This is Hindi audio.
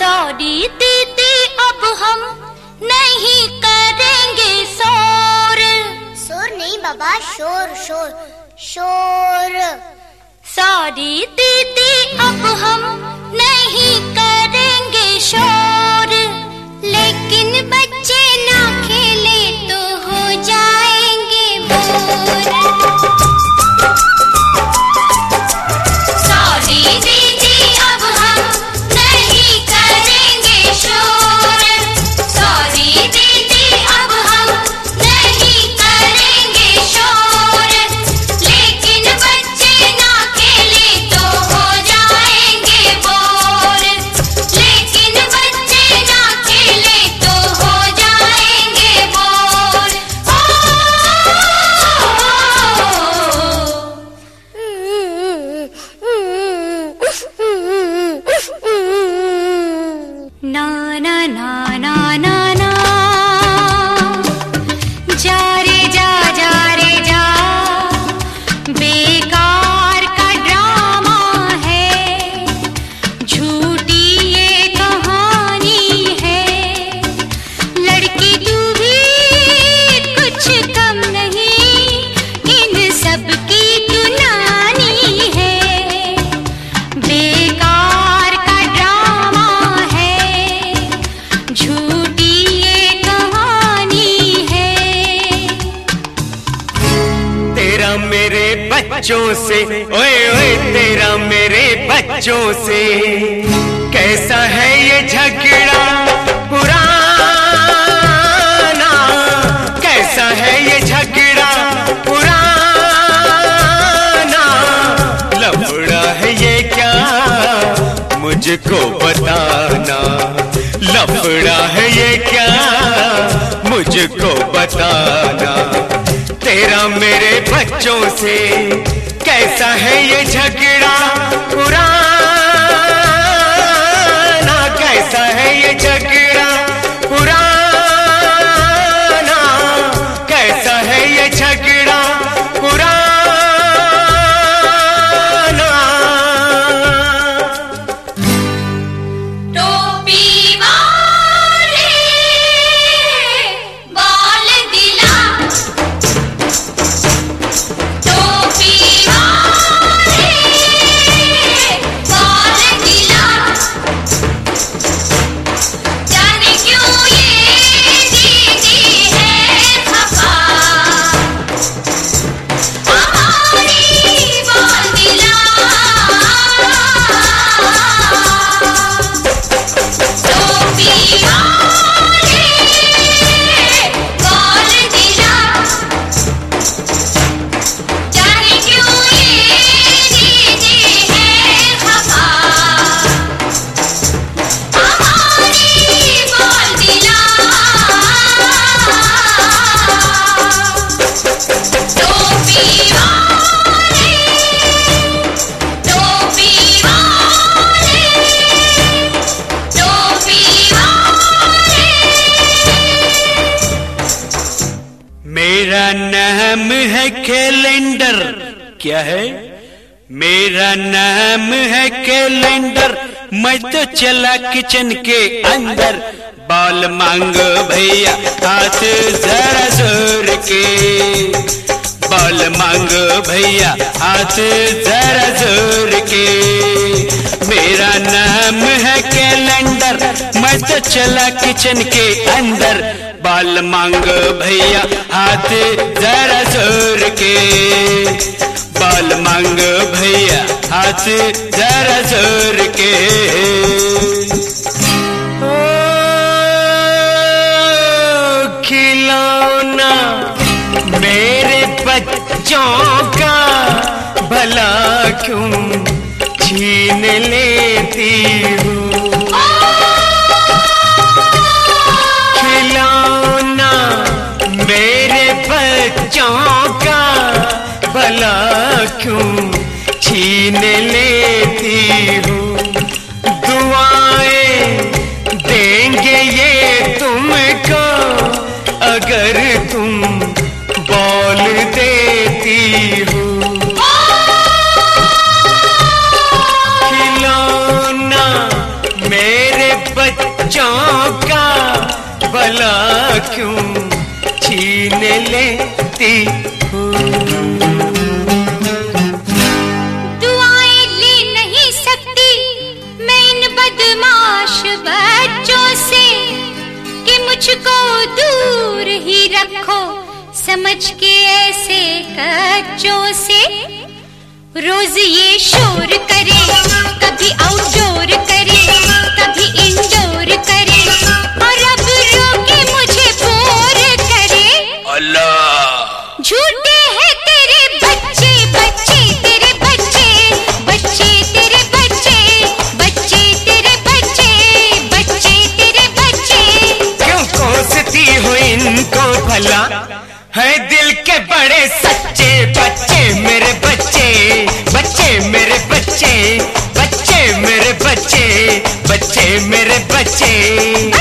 सॉरी दीदी अब हम नहीं करेंगे शोर। शोर नहीं बाबा शोर शोर शोर। सॉरी दीदी अब हम नहीं करेंगे शोर। बच्चों से। ओए ओए, तेरा मेरे बच्चों से। कैसा है ये झगड़ा पुराना? कैसा है ये झगड़ा पुराना? लफड़ा है ये क्या? मुझको बताना। लफड़ा है ये क्या? मुझको बताना। तेरा मेरे बच्चों से कैसा है ये झगड़ा पुराना? कैसा है ये झगड़ा पुराना? कैसा है ये झगड़ा? नाम है कैलेंडर। क्या है? मेरा नाम है कैलेंडर। मैं तो चला किचन के अंदर। बाल मांगो भैया, हाथ जरा ज़ोर के। बाल मांगो भैया, हाथ जरा ज़ोर के। मेरा नाम है कैलेंडर, मैं तो चला किचन के अंदर। बाल मांगो भैया, हाथ जरा ज़ोर के। बाल मांगो भैया, हाथ जरा ज़ोर के। खिलौना मेरे बच्चों का, भला क्यों छीन लेती हूँ। खिलौना मेरे बच्चों का भला क्यों छीन लेती हूँ? खिलौना मेरे बच्चे क्यों छीन लेती दुआएँ ले नहीं सकती मैं इन बदमाश बच्चों से कि मुझको दूर ही रखो, समझ के ऐसे कच्चों से। रोज ये शोर करे, कभी आउटडोर झूठे हैं तेरे बच्चे बच्चे तेरे बच्चे बच्चे तेरे बच्चे बच्चे तेरे बच्चे बच्चे तेरे बच्चे। क्यों कोसती हो इनको भला? है दिल के बड़े सच्चे बच्चे, मेरे बच्चे बच्चे मेरे बच्चे बच्चे मेरे बच्चे बच्चे मेरे बच्चे।